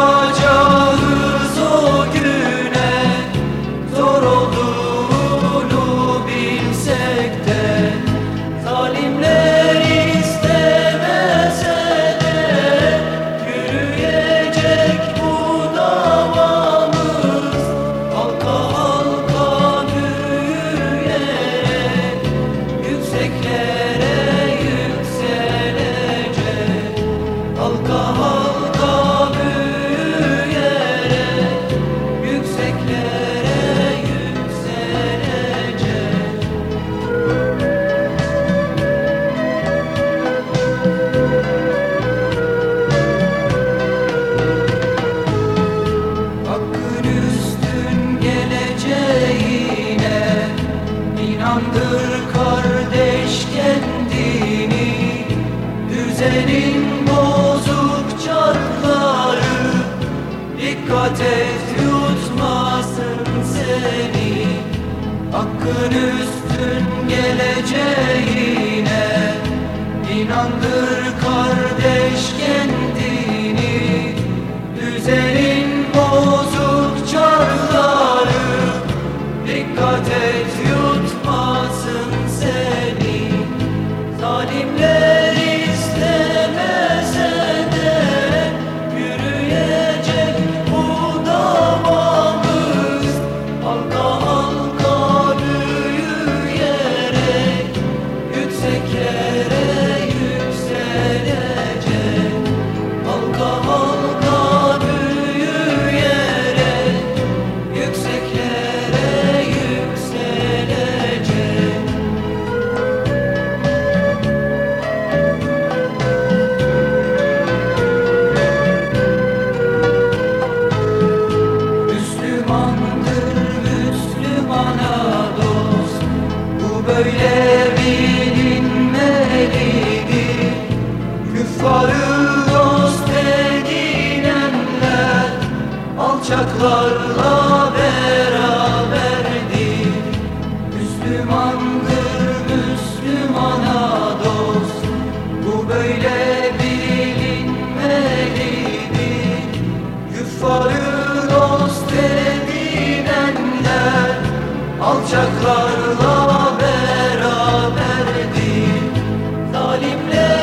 Kavuşacağız o ateş yutmasın seni. Hakkın üstün gelecek. böyle bilinmelidir. Küffarı dost edinenler alçaklarla beraberdir. Müslümandır Müslümana dost. Bu böyle bilinmelidir. Küffarı dost edinenler alçaklarla Salim